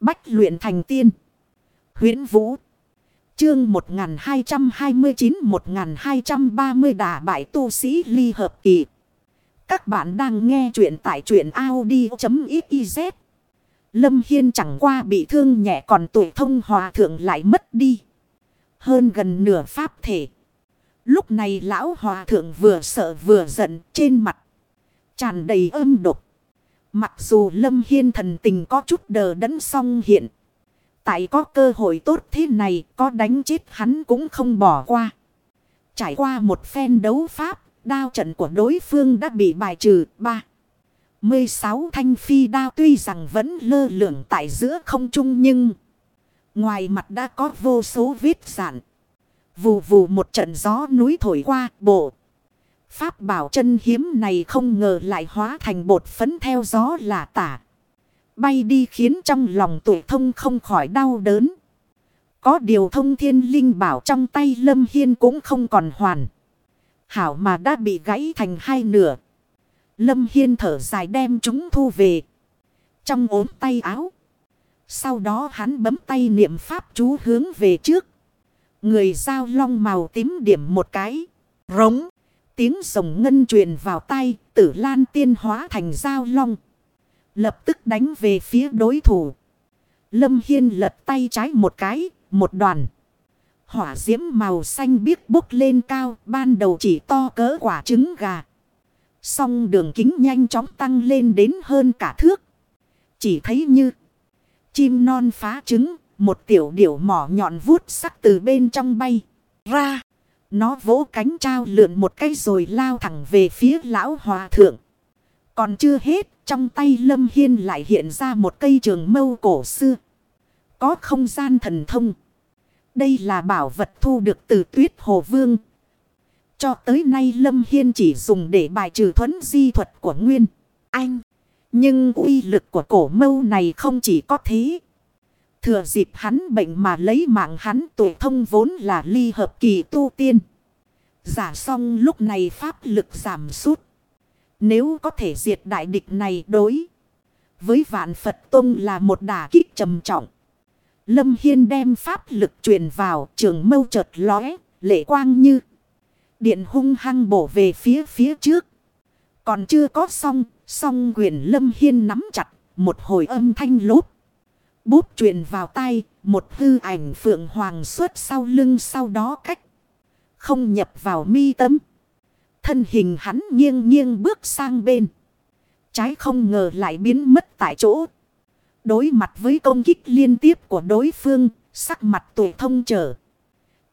Bách luyện thành tiên. huyễn Vũ. Chương 1229-1230 đà bại tu sĩ ly hợp kỳ. Các bạn đang nghe truyện tại truyện Audi.xyz. Lâm Hiên chẳng qua bị thương nhẹ còn tuổi thông hòa thượng lại mất đi. Hơn gần nửa pháp thể. Lúc này lão hòa thượng vừa sợ vừa giận trên mặt. Tràn đầy âm độc. Mặc dù Lâm Hiên thần tình có chút đờ đẫn song hiện. Tại có cơ hội tốt thế này có đánh chết hắn cũng không bỏ qua. Trải qua một phen đấu pháp, đao trận của đối phương đã bị bài trừ. ba 16 thanh phi đao tuy rằng vẫn lơ lửng tại giữa không trung nhưng ngoài mặt đã có vô số vết giản. Vù vù một trận gió núi thổi qua bộ. Pháp bảo chân hiếm này không ngờ lại hóa thành bột phấn theo gió là tả. Bay đi khiến trong lòng tuổi thông không khỏi đau đớn. Có điều thông thiên linh bảo trong tay Lâm Hiên cũng không còn hoàn. Hảo mà đã bị gãy thành hai nửa. Lâm Hiên thở dài đem chúng thu về. Trong ốm tay áo. Sau đó hắn bấm tay niệm pháp chú hướng về trước. Người giao long màu tím điểm một cái. Rống. Tiếng rồng ngân truyền vào tay. Tử lan tiên hóa thành dao long. Lập tức đánh về phía đối thủ. Lâm Hiên lật tay trái một cái. Một đoàn. Hỏa diễm màu xanh biếc bốc lên cao. Ban đầu chỉ to cỡ quả trứng gà. Song đường kính nhanh chóng tăng lên đến hơn cả thước. Chỉ thấy như chim non phá trứng, một tiểu điểu mỏ nhọn vuốt sắc từ bên trong bay ra. Nó vỗ cánh trao lượn một cái rồi lao thẳng về phía lão hòa thượng. Còn chưa hết, trong tay Lâm Hiên lại hiện ra một cây trường mâu cổ xưa. Có không gian thần thông. Đây là bảo vật thu được từ tuyết hồ vương. Cho tới nay Lâm Hiên chỉ dùng để bài trừ thuẫn di thuật của Nguyên Anh. Nhưng uy lực của cổ mâu này không chỉ có thế. Thừa dịp hắn bệnh mà lấy mạng hắn tuổi thông vốn là ly hợp kỳ tu tiên. Giả xong lúc này pháp lực giảm sút. Nếu có thể diệt đại địch này đối. Với vạn Phật Tông là một đả kích trầm trọng. Lâm Hiên đem pháp lực truyền vào trường mâu chợt lóe, lệ quang như. Điện hung hăng bổ về phía phía trước. Còn chưa có xong, xong quyền Lâm Hiên nắm chặt, một hồi âm thanh lốp. Bút truyền vào tay, một hư ảnh phượng hoàng suốt sau lưng sau đó cách. Không nhập vào mi tâm. Thân hình hắn nghiêng nghiêng bước sang bên. Trái không ngờ lại biến mất tại chỗ. Đối mặt với công kích liên tiếp của đối phương, sắc mặt tuổi thông trở.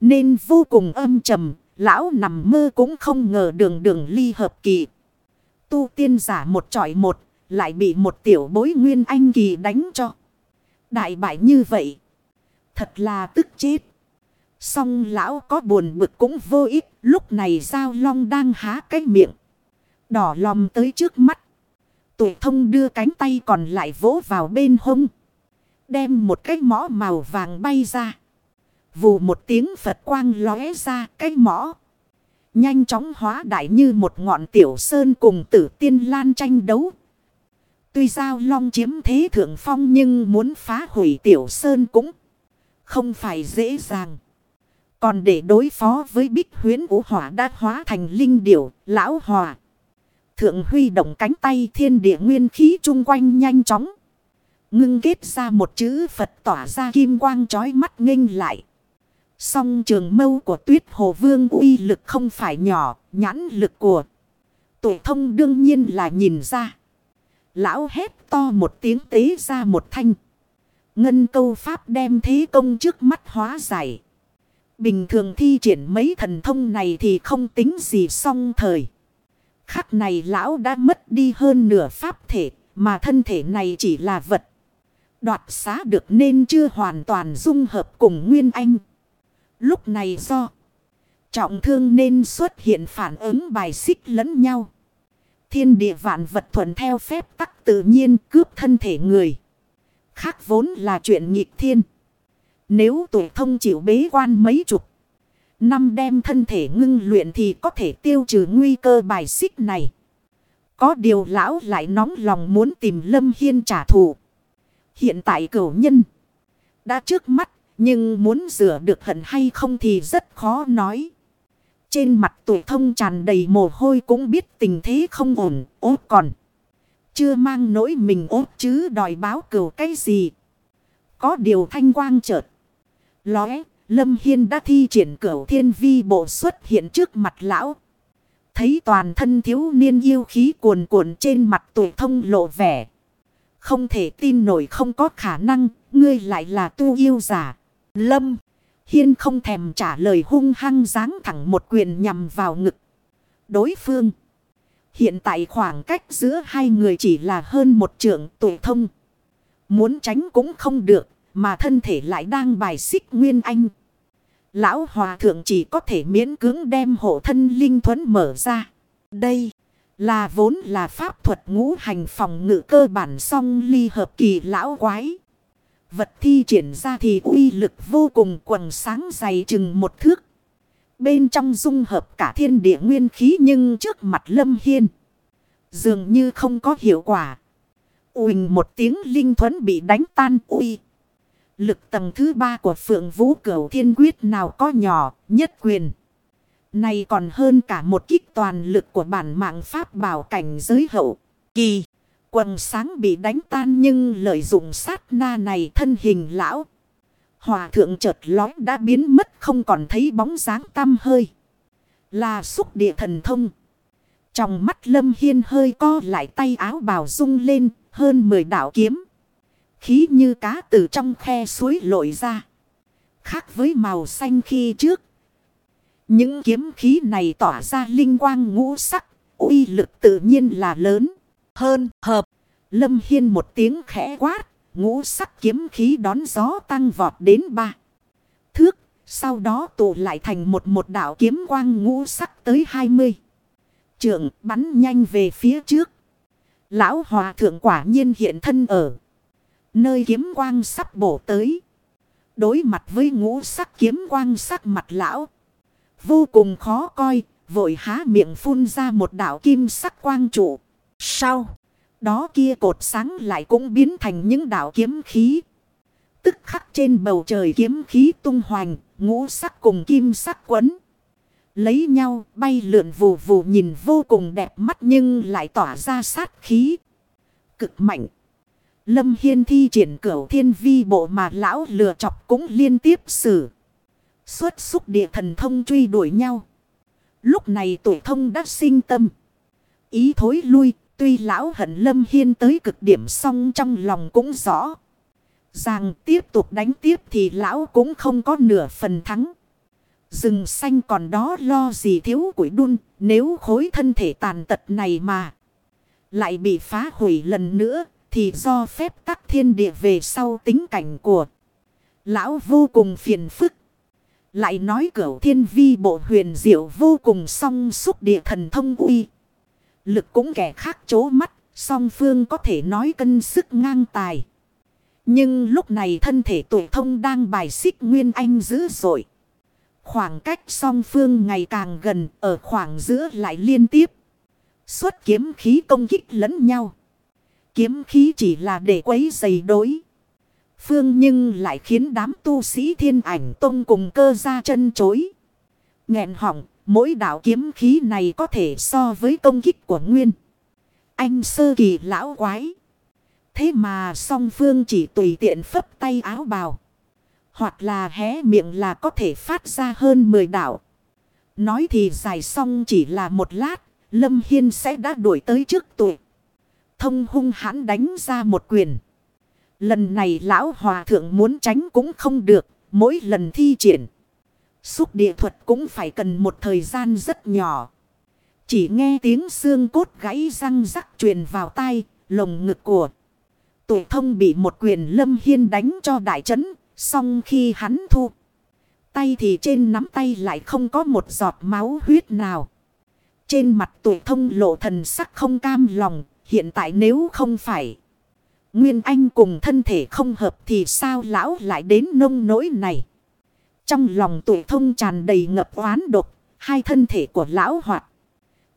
Nên vô cùng âm trầm, lão nằm mơ cũng không ngờ đường đường ly hợp kỳ. Tu tiên giả một trọi một, lại bị một tiểu bối nguyên anh kỳ đánh cho. Đại bại như vậy. Thật là tức chết. Song lão có buồn bực cũng vô ích. Lúc này Giao Long đang há cái miệng. Đỏ lòm tới trước mắt. Tuổi thông đưa cánh tay còn lại vỗ vào bên hông. Đem một cái mõ màu vàng bay ra. Vù một tiếng Phật quang lóe ra cái mõ. Nhanh chóng hóa đại như một ngọn tiểu sơn cùng tử tiên lan tranh đấu. Tuy giao long chiếm thế thượng phong nhưng muốn phá hủy tiểu sơn cũng không phải dễ dàng. Còn để đối phó với bích huyến vũ hỏa đã hóa thành linh điểu, lão hòa. Thượng huy động cánh tay thiên địa nguyên khí chung quanh nhanh chóng. Ngưng kết ra một chữ Phật tỏa ra kim quang chói mắt nghênh lại. Song trường mâu của tuyết hồ vương uy lực không phải nhỏ, nhãn lực của. Tuổi thông đương nhiên là nhìn ra. Lão hét to một tiếng tế ra một thanh. Ngân câu pháp đem thế công trước mắt hóa giải. Bình thường thi triển mấy thần thông này thì không tính gì song thời. Khắc này lão đã mất đi hơn nửa pháp thể, mà thân thể này chỉ là vật. Đoạt xá được nên chưa hoàn toàn dung hợp cùng Nguyên Anh. Lúc này do trọng thương nên xuất hiện phản ứng bài xích lẫn nhau. Thiên địa vạn vật thuận theo phép tắc tự nhiên cướp thân thể người. Khác vốn là chuyện nghịch thiên. Nếu tuổi thông chịu bế quan mấy chục. Năm đem thân thể ngưng luyện thì có thể tiêu trừ nguy cơ bài xích này. Có điều lão lại nóng lòng muốn tìm Lâm Hiên trả thù. Hiện tại cửu nhân đã trước mắt, nhưng muốn rửa được hận hay không thì rất khó nói. Trên mặt tuổi thông tràn đầy mồ hôi cũng biết tình thế không ổn, ốt còn. Chưa mang nỗi mình ốt chứ đòi báo cửu cái gì. Có điều thanh quang chợt. Lóe, Lâm Hiên đã thi triển cửu thiên vi bộ xuất hiện trước mặt lão. Thấy toàn thân thiếu niên yêu khí cuồn cuộn trên mặt tuổi thông lộ vẻ. Không thể tin nổi không có khả năng, ngươi lại là tu yêu giả. Lâm, Hiên không thèm trả lời hung hăng giáng thẳng một quyền nhằm vào ngực. Đối phương. Hiện tại khoảng cách giữa hai người chỉ là hơn một trượng tuổi thông. Muốn tránh cũng không được, mà thân thể lại đang bài xích Nguyên Anh. Lão Hòa Thượng chỉ có thể miễn cưỡng đem hộ thân linh thuẫn mở ra. Đây là vốn là pháp thuật ngũ hành phòng ngự cơ bản song ly hợp kỳ lão quái. Vật thi triển ra thì uy lực vô cùng quần sáng dày chừng một thước. Bên trong dung hợp cả thiên địa nguyên khí nhưng trước mặt lâm hiên. Dường như không có hiệu quả. Uỳnh một tiếng linh thuẫn bị đánh tan uy. Lực tầng thứ ba của phượng vũ cửu thiên quyết nào có nhỏ nhất quyền. Này còn hơn cả một kích toàn lực của bản mạng pháp bảo cảnh giới hậu. Kỳ, quần sáng bị đánh tan nhưng lợi dụng sát na này thân hình lão. Hòa thượng chợt lói đã biến mất không còn thấy bóng dáng tăm hơi. Là xúc địa thần thông. Trong mắt lâm hiên hơi co lại tay áo bào rung lên, hơn 10 đạo kiếm. Khí như cá từ trong khe suối lội ra. Khác với màu xanh khi trước. Những kiếm khí này tỏa ra linh quang ngũ sắc. uy lực tự nhiên là lớn. Hơn, hợp. Lâm Hiên một tiếng khẽ quát. Ngũ sắc kiếm khí đón gió tăng vọt đến ba. Thước. Sau đó tụ lại thành một một đạo kiếm quang ngũ sắc tới hai mươi Trượng bắn nhanh về phía trước. Lão hòa thượng quả nhiên hiện thân ở. Nơi kiếm quang sắp bổ tới. Đối mặt với ngũ sắc kiếm quang sắc mặt lão. Vô cùng khó coi. Vội há miệng phun ra một đạo kim sắc quang trụ. Sau. Đó kia cột sáng lại cũng biến thành những đạo kiếm khí. Tức khắc trên bầu trời kiếm khí tung hoành. Ngũ sắc cùng kim sắc quấn. Lấy nhau bay lượn vù vù nhìn vô cùng đẹp mắt nhưng lại tỏa ra sát khí. Cực mạnh. Lâm Hiên thi triển cửu thiên vi bộ mà lão lừa chọc cũng liên tiếp xử. Xuất xúc địa thần thông truy đuổi nhau. Lúc này tuổi thông đã sinh tâm. Ý thối lui, tuy lão hận Lâm Hiên tới cực điểm xong trong lòng cũng rõ. Rằng tiếp tục đánh tiếp thì lão cũng không có nửa phần thắng. Rừng xanh còn đó lo gì thiếu củi đun, nếu khối thân thể tàn tật này mà. Lại bị phá hủy lần nữa, thì do phép tắc thiên địa về sau tính cảnh của lão vô cùng phiền phức. Lại nói cửu thiên vi bộ huyền diệu vô cùng song xúc địa thần thông uy. Lực cũng kẻ khác chố mắt, song phương có thể nói cân sức ngang tài. Nhưng lúc này thân thể tuổi thông đang bài xích Nguyên Anh dữ dội. Khoảng cách song phương ngày càng gần, ở khoảng giữa lại liên tiếp. Xuất kiếm khí công kích lẫn nhau. Kiếm khí chỉ là để quấy dày đối. Phương nhưng lại khiến đám tu sĩ thiên ảnh tông cùng cơ ra chân chối. nghẹn họng, mỗi đạo kiếm khí này có thể so với công kích của Nguyên. Anh sơ kỳ lão quái. Thế mà song phương chỉ tùy tiện phấp tay áo bào. Hoặc là hé miệng là có thể phát ra hơn 10 đạo. Nói thì dài xong chỉ là một lát, Lâm Hiên sẽ đã đuổi tới trước tuổi. Thông hung hãn đánh ra một quyền. Lần này lão hòa thượng muốn tránh cũng không được, mỗi lần thi triển. Xúc địa thuật cũng phải cần một thời gian rất nhỏ. Chỉ nghe tiếng xương cốt gãy răng rắc truyền vào tai, lồng ngực của. Tuổi thông bị một quyền lâm hiên đánh cho đại chấn, xong khi hắn thu. Tay thì trên nắm tay lại không có một giọt máu huyết nào. Trên mặt tuổi thông lộ thần sắc không cam lòng, hiện tại nếu không phải. Nguyên Anh cùng thân thể không hợp thì sao lão lại đến nông nỗi này. Trong lòng tuổi thông tràn đầy ngập oán độc, hai thân thể của lão hoạt.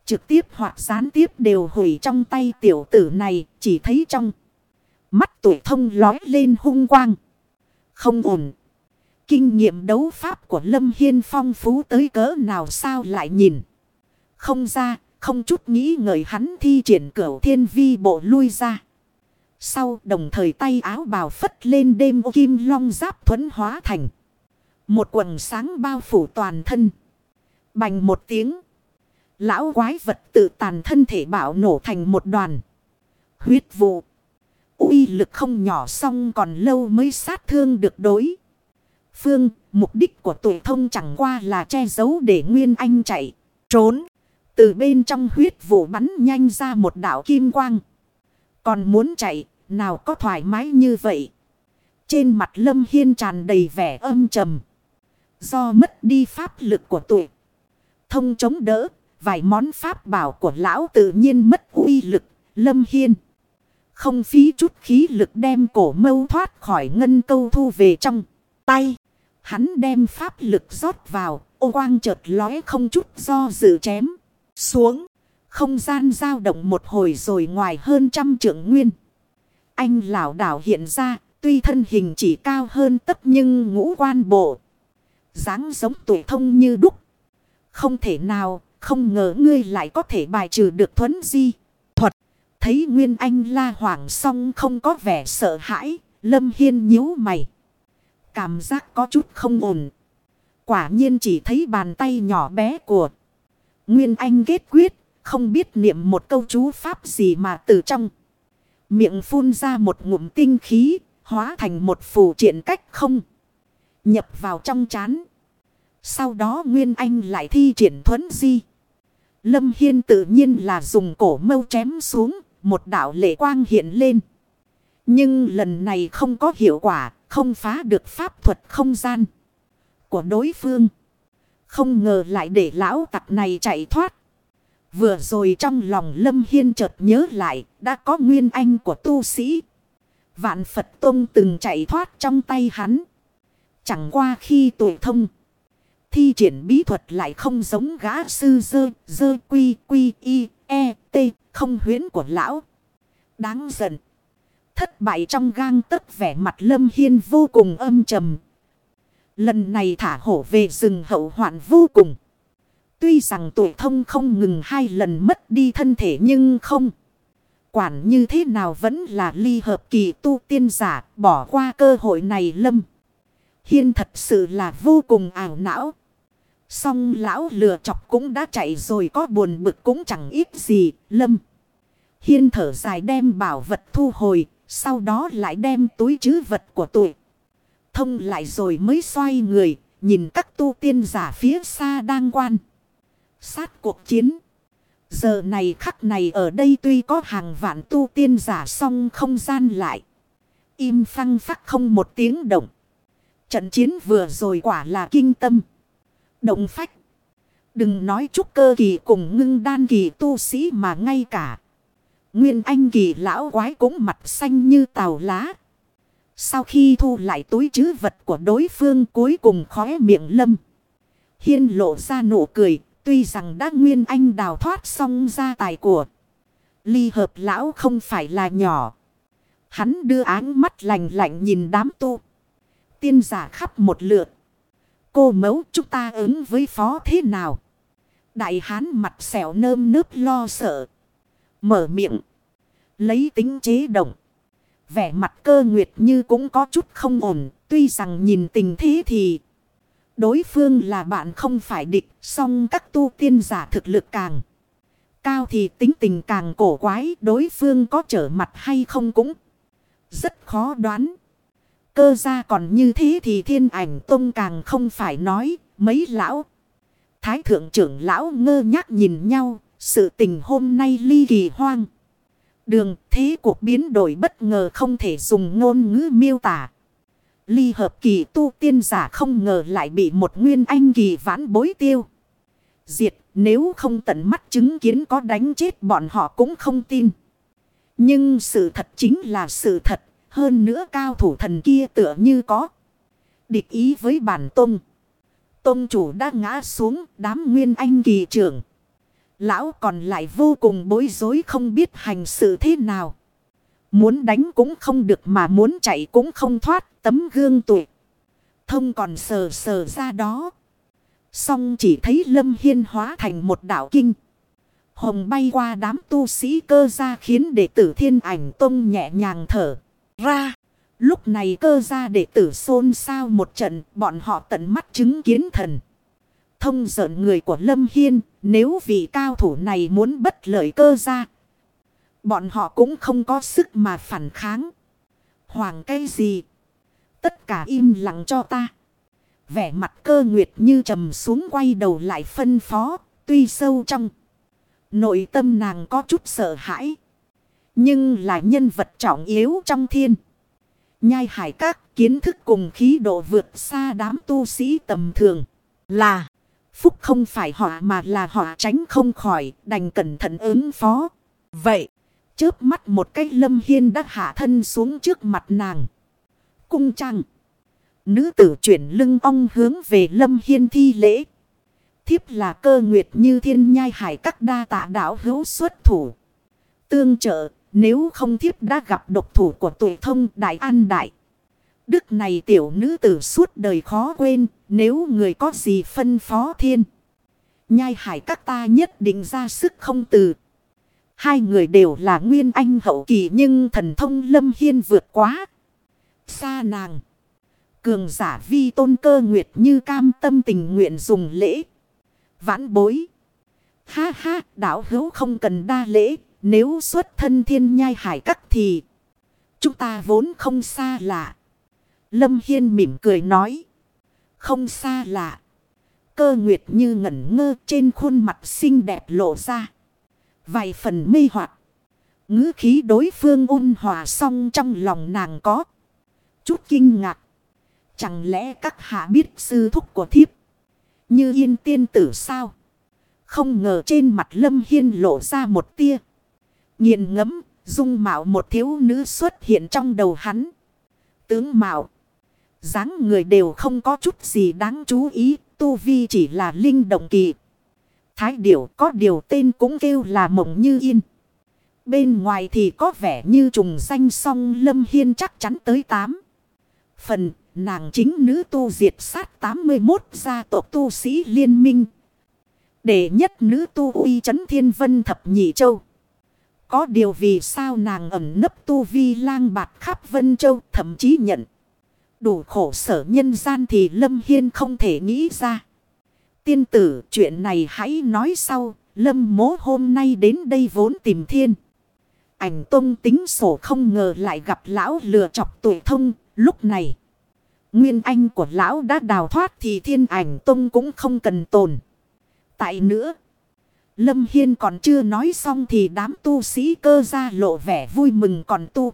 Trực tiếp hoặc gián tiếp đều hủy trong tay tiểu tử này, chỉ thấy trong. Mắt tuổi thông lói lên hung quang. Không ổn. Kinh nghiệm đấu pháp của Lâm Hiên phong phú tới cỡ nào sao lại nhìn. Không ra, không chút nghĩ ngợi hắn thi triển cửu thiên vi bộ lui ra. Sau đồng thời tay áo bào phất lên đêm ô kim long giáp thuẫn hóa thành. Một quần sáng bao phủ toàn thân. Bành một tiếng. Lão quái vật tự tàn thân thể bạo nổ thành một đoàn. Huyết vụ. uy lực không nhỏ xong còn lâu mới sát thương được đối. Phương, mục đích của tuổi thông chẳng qua là che giấu để Nguyên Anh chạy, trốn. Từ bên trong huyết vụ bắn nhanh ra một đảo kim quang. Còn muốn chạy, nào có thoải mái như vậy. Trên mặt Lâm Hiên tràn đầy vẻ âm trầm. Do mất đi pháp lực của tuổi. Thông chống đỡ, vài món pháp bảo của lão tự nhiên mất uy lực. Lâm Hiên không phí chút khí lực đem cổ mâu thoát khỏi ngân câu thu về trong tay. Hắn đem pháp lực rót vào, ô quang chợt lóe không chút do dự chém. Xuống, không gian dao động một hồi rồi ngoài hơn trăm trượng nguyên. Anh lão đảo hiện ra, tuy thân hình chỉ cao hơn tất nhưng ngũ quan bộ dáng giống tuổi thông như đúc. Không thể nào, không ngờ ngươi lại có thể bài trừ được thuấn di. Thuật, thấy Nguyên Anh la hoảng xong không có vẻ sợ hãi, Lâm Hiên nhíu mày. Cảm giác có chút không ổn. Quả nhiên chỉ thấy bàn tay nhỏ bé của Nguyên Anh kết quyết, không biết niệm một câu chú pháp gì mà từ trong. Miệng phun ra một ngụm tinh khí, hóa thành một phù triện cách không. Nhập vào trong chán. Sau đó Nguyên Anh lại thi triển thuấn di. Lâm Hiên tự nhiên là dùng cổ mâu chém xuống, một đạo lệ quang hiện lên. Nhưng lần này không có hiệu quả, không phá được pháp thuật không gian của đối phương. Không ngờ lại để lão tặc này chạy thoát. Vừa rồi trong lòng Lâm Hiên chợt nhớ lại đã có nguyên anh của tu sĩ. Vạn Phật Tông từng chạy thoát trong tay hắn. Chẳng qua khi tuổi thông. Thi triển bí thuật lại không giống gã sư dơ, dơ quy quy y, e, t, không huyến của lão. Đáng giận. Thất bại trong gang tất vẻ mặt Lâm Hiên vô cùng âm trầm. Lần này thả hổ về rừng hậu hoạn vô cùng. Tuy rằng tuổi thông không ngừng hai lần mất đi thân thể nhưng không. Quản như thế nào vẫn là ly hợp kỳ tu tiên giả bỏ qua cơ hội này lâm. Hiên thật sự là vô cùng ảo não. Song lão lừa chọc cũng đã chạy rồi, có buồn bực cũng chẳng ít gì, lâm. Hiên thở dài đem bảo vật thu hồi, sau đó lại đem túi chứ vật của tụi. Thông lại rồi mới xoay người. Nhìn các tu tiên giả phía xa đang quan. Sát cuộc chiến. Giờ này khắc này ở đây tuy có hàng vạn tu tiên giả song không gian lại. Im phăng phắc không một tiếng động. Trận chiến vừa rồi quả là kinh tâm. Động phách. Đừng nói chúc cơ kỳ cùng ngưng đan kỳ tu sĩ mà ngay cả. Nguyên Anh kỳ lão quái cũng mặt xanh như tàu lá. Sau khi thu lại túi chứ vật của đối phương cuối cùng khóe miệng lâm. Hiên lộ ra nụ cười. Tuy rằng đã Nguyên Anh đào thoát xong ra tài của. Ly hợp lão không phải là nhỏ. Hắn đưa áng mắt lạnh lạnh nhìn đám tu. Tiên giả khắp một lượt. Cô mẫu chúng ta ứng với phó thế nào? Đại hán mặt xẻo nơm nớp lo sợ. Mở miệng. Lấy tính chế động. Vẻ mặt cơ nguyệt như cũng có chút không ổn. Tuy rằng nhìn tình thế thì. Đối phương là bạn không phải địch. Song các tu tiên giả thực lực càng. Cao thì tính tình càng cổ quái. Đối phương có trở mặt hay không cũng. Rất khó đoán. Cơ ra còn như thế thì thiên ảnh tông càng không phải nói. Mấy lão. Thái thượng trưởng lão ngơ nhác nhìn nhau. Sự tình hôm nay ly kỳ hoang. Đường thế cuộc biến đổi bất ngờ không thể dùng ngôn ngữ miêu tả. Ly hợp kỳ tu tiên giả không ngờ lại bị một nguyên anh kỳ vãn bối tiêu. Diệt, nếu không tận mắt chứng kiến có đánh chết bọn họ cũng không tin. Nhưng sự thật chính là sự thật. Hơn nữa cao thủ thần kia tựa như có. Địch ý với bản tông. Tông chủ đã ngã xuống, đám nguyên anh kỳ trưởng. Lão còn lại vô cùng bối rối không biết hành sự thế nào. Muốn đánh cũng không được mà muốn chạy cũng không thoát, tấm gương tuổi. Thông còn sờ sờ ra đó. Xong chỉ thấy Lâm Hiên hóa thành một đảo kinh. Hồng bay qua đám tu sĩ cơ ra khiến đệ tử thiên ảnh tông nhẹ nhàng thở ra. Lúc này cơ ra đệ tử xôn xao một trận, bọn họ tận mắt chứng kiến thần. Thông giận người của Lâm Hiên, nếu vị cao thủ này muốn bất lợi cơ ra. Bọn họ cũng không có sức mà phản kháng. Hoàng cái gì? Tất cả im lặng cho ta. Vẻ mặt cơ nguyệt như trầm xuống quay đầu lại phân phó. Tuy sâu trong. Nội tâm nàng có chút sợ hãi. Nhưng là nhân vật trọng yếu trong thiên. Nhai hải các kiến thức cùng khí độ vượt xa đám tu sĩ tầm thường. Là phúc không phải họ mà là họ tránh không khỏi đành cẩn thận ứng phó. Vậy, chớp mắt một cái lâm hiên đã hạ thân xuống trước mặt nàng. Cung trăng. Nữ tử chuyển lưng ong hướng về lâm hiên thi lễ. Thiếp là cơ nguyệt như thiên nhai hải các đa tạ đảo hữu xuất thủ. Tương trợ, nếu không thiếp đã gặp độc thủ của tuổi thông đại an đại. Đức này tiểu nữ tử suốt đời khó quên, nếu người có gì phân phó thiên. Nhai hải các ta nhất định ra sức không từ. Hai người đều là nguyên anh hậu kỳ nhưng thần thông lâm hiên vượt quá. Xa nàng. Cường giả vi tôn cơ nguyệt như cam tâm tình nguyện dùng lễ. Vãn bối. Ha ha, đạo hữu không cần đa lễ. Nếu xuất thân thiên nhai hải các thì. Chúng ta vốn không xa lạ. Lâm Hiên mỉm cười nói. Không xa lạ. Cơ nguyệt như ngẩn ngơ trên khuôn mặt xinh đẹp lộ ra. Vài phần mê hoặc ngữ khí đối phương ôn hòa xong trong lòng nàng có. Chút kinh ngạc. Chẳng lẽ các hạ biết sư thúc của thiếp. Như yên tiên tử sao? Không ngờ trên mặt lâm hiên lộ ra một tia. Nhìn ngấm, dung mạo một thiếu nữ xuất hiện trong đầu hắn. Tướng mạo dáng người đều không có chút gì đáng chú ý, tu vi chỉ là linh động kỳ. Thái điểu có điều tên cũng kêu là mộng như yên. Bên ngoài thì có vẻ như trùng danh song lâm hiên chắc chắn tới 8. Phần nàng chính nữ tu diệt sát 81 gia tộc tu sĩ liên minh. Để nhất nữ tu uy chấn thiên vân thập nhị châu. Có điều vì sao nàng ẩn nấp tu vi lang bạt khắp vân châu thậm chí nhận đủ khổ sở nhân gian thì Lâm Hiên không thể nghĩ ra. Tiên tử chuyện này hãy nói sau, Lâm mố hôm nay đến đây vốn tìm thiên. Ảnh tông tính sổ không ngờ lại gặp lão lừa chọc tuổi thông, lúc này. Nguyên anh của lão đã đào thoát thì thiên ảnh tông cũng không cần tồn. Tại nữa, Lâm Hiên còn chưa nói xong thì đám tu sĩ cơ ra lộ vẻ vui mừng còn tu.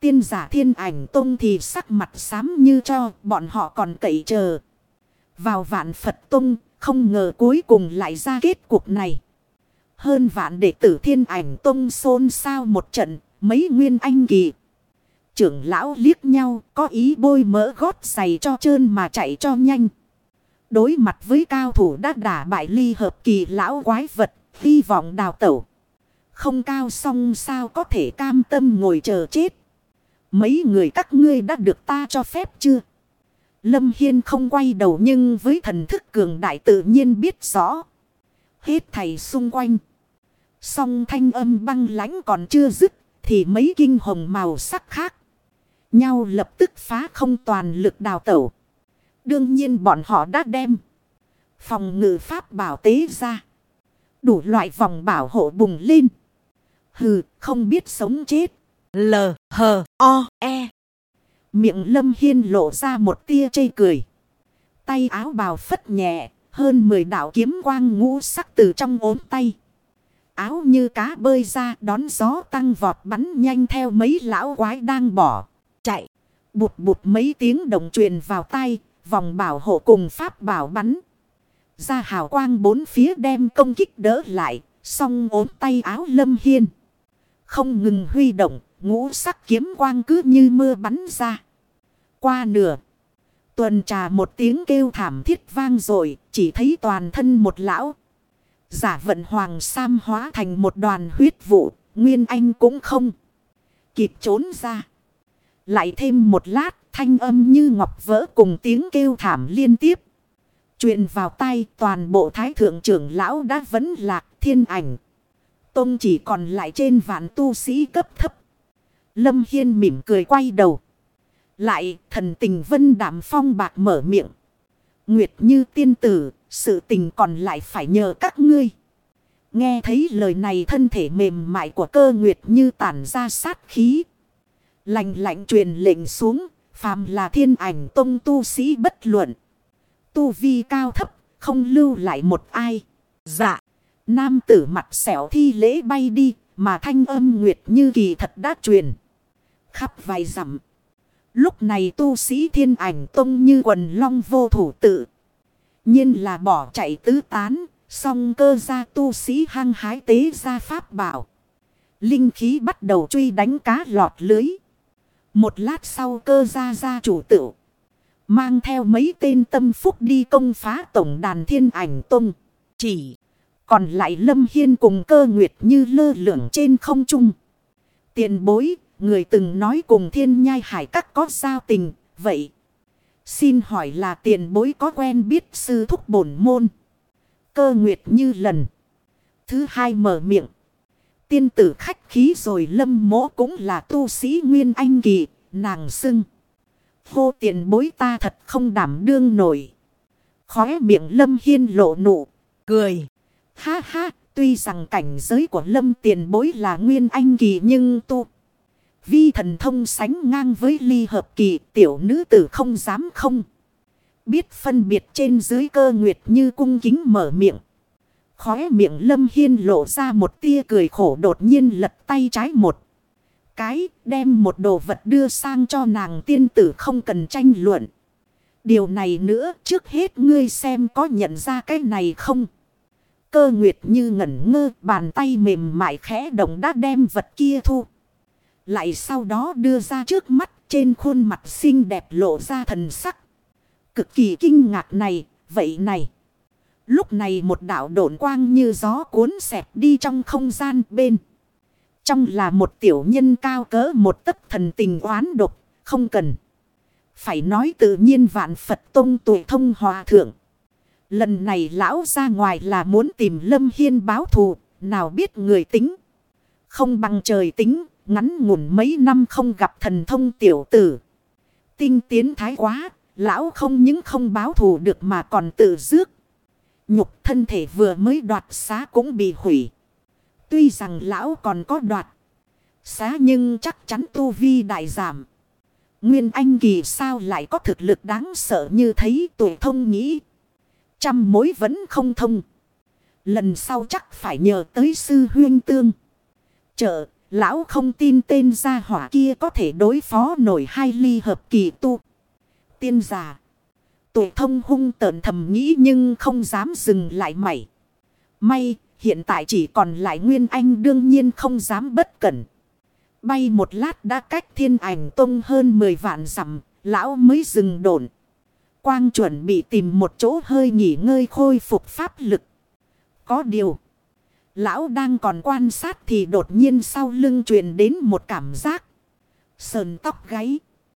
Tiên giả thiên ảnh tông thì sắc mặt xám như cho, bọn họ còn cậy chờ. Vào vạn Phật tông, không ngờ cuối cùng lại ra kết cuộc này. Hơn vạn đệ tử thiên ảnh tông xôn xao một trận, mấy nguyên anh kỳ. Trưởng lão liếc nhau, có ý bôi mỡ gót giày cho trơn mà chạy cho nhanh. Đối mặt với cao thủ đã đả bại ly hợp kỳ lão quái vật, hy vọng đào tẩu. Không cao xong sao có thể cam tâm ngồi chờ chết. Mấy người các ngươi đã được ta cho phép chưa? Lâm Hiên không quay đầu nhưng với thần thức cường đại tự nhiên biết rõ. Hết thầy xung quanh. Song thanh âm băng lãnh còn chưa dứt thì mấy kinh hồng màu sắc khác. Nhau lập tức phá không toàn lực đào tẩu. Đương nhiên bọn họ đã đem. Phòng ngự pháp bảo tế ra. Đủ loại vòng bảo hộ bùng lên. Hừ, không biết sống chết. L, H, O, E. Miệng lâm hiên lộ ra một tia chây cười. Tay áo bào phất nhẹ, hơn 10 đạo kiếm quang ngũ sắc từ trong ốm tay. Áo như cá bơi ra đón gió tăng vọt bắn nhanh theo mấy lão quái đang bỏ, chạy. Bụt bụt mấy tiếng đồng truyền vào tay, vòng bảo hộ cùng pháp bảo bắn. Ra hào quang bốn phía đem công kích đỡ lại, song ốm tay áo lâm hiên. Không ngừng huy động, ngũ sắc kiếm quang cứ như mưa bắn ra. Qua nửa. Tuần trà một tiếng kêu thảm thiết vang rồi chỉ thấy toàn thân một lão. Giả vận hoàng sam hóa thành một đoàn huyết vụ, nguyên anh cũng không. kịp trốn ra. Lại thêm một lát thanh âm như ngọc vỡ cùng tiếng kêu thảm liên tiếp. Chuyện vào tay toàn bộ thái thượng trưởng lão đã vẫn lạc thiên ảnh. Tông chỉ còn lại trên vạn tu sĩ cấp thấp. Lâm Hiên mỉm cười quay đầu. Lại thần tình vân đảm phong bạc mở miệng. Nguyệt như tiên tử, sự tình còn lại phải nhờ các ngươi. Nghe thấy lời này thân thể mềm mại của cơ Nguyệt như tản ra sát khí. Lành lạnh truyền lệnh xuống, phàm là thiên ảnh tông tu sĩ bất luận. Tu vi cao thấp, không lưu lại một ai. Dạ, nam tử mặt xẻo thi lễ bay đi, mà thanh âm Nguyệt như kỳ thật đã truyền. Khắp vài dặm. Lúc này tu sĩ thiên ảnh tông như quần long vô thủ tự. nhiên là bỏ chạy tứ tán. Song cơ gia tu sĩ hăng hái tế ra pháp bảo. Linh khí bắt đầu truy đánh cá lọt lưới. Một lát sau cơ gia gia chủ tử Mang theo mấy tên tâm phúc đi công phá tổng đàn thiên ảnh tông. Chỉ còn lại lâm hiên cùng cơ nguyệt như lơ lửng trên không trung. Tiền bối Người từng nói cùng thiên nhai hải các có giao tình, vậy. Xin hỏi là tiền bối có quen biết sư thúc bổn môn. Cơ nguyệt như lần. Thứ hai mở miệng. Tiên tử khách khí rồi lâm mỗ cũng là tu sĩ Nguyên Anh Kỳ, nàng xưng. Hô tiền bối ta thật không đảm đương nổi. Khóe miệng lâm hiên lộ nụ, cười. Ha ha, tuy rằng cảnh giới của lâm tiền bối là Nguyên Anh Kỳ nhưng tu. Vi thần thông sánh ngang với ly hợp kỳ tiểu nữ tử không dám không. Biết phân biệt trên dưới cơ nguyệt như cung kính mở miệng. Khóe miệng lâm hiên lộ ra một tia cười khổ đột nhiên lật tay trái một. Cái đem một đồ vật đưa sang cho nàng tiên tử không cần tranh luận. Điều này nữa trước hết ngươi xem có nhận ra cái này không? Cơ nguyệt như ngẩn ngơ bàn tay mềm mại khẽ động đã đem vật kia thu. Lại sau đó đưa ra trước mắt trên khuôn mặt xinh đẹp lộ ra thần sắc. Cực kỳ kinh ngạc này, vậy này. Lúc này một đạo độn quang như gió cuốn xẹp đi trong không gian bên. Trong là một tiểu nhân cao cỡ một tấc thần tình oán độc, không cần. Phải nói tự nhiên vạn Phật Tông tuổi thông hòa thượng. Lần này lão ra ngoài là muốn tìm Lâm Hiên báo thù, nào biết người tính. Không bằng trời tính, ngắn ngủn mấy năm không gặp thần thông tiểu tử. Tinh tiến thái quá, lão không những không báo thù được mà còn tự dước. Nhục thân thể vừa mới đoạt xá cũng bị hủy. Tuy rằng lão còn có đoạt xá nhưng chắc chắn tu vi đại giảm. Nguyên Anh kỳ sao lại có thực lực đáng sợ như thấy tuổi thông nghĩ. Trăm mối vẫn không thông. Lần sau chắc phải nhờ tới sư huyên tương. Chợ, Lão không tin tên gia hỏa kia có thể đối phó nổi hai ly hợp kỳ tu. Tiên giả. Tuổi thông hung tợn thầm nghĩ nhưng không dám dừng lại mảy. May, hiện tại chỉ còn lại Nguyên Anh đương nhiên không dám bất cẩn. Bay một lát đã cách thiên ảnh tông hơn 10 vạn dặm lão mới dừng đồn. Quang chuẩn bị tìm một chỗ hơi nghỉ ngơi khôi phục pháp lực. Có điều. Lão đang còn quan sát thì đột nhiên sau lưng truyền đến một cảm giác. Sờn tóc gáy.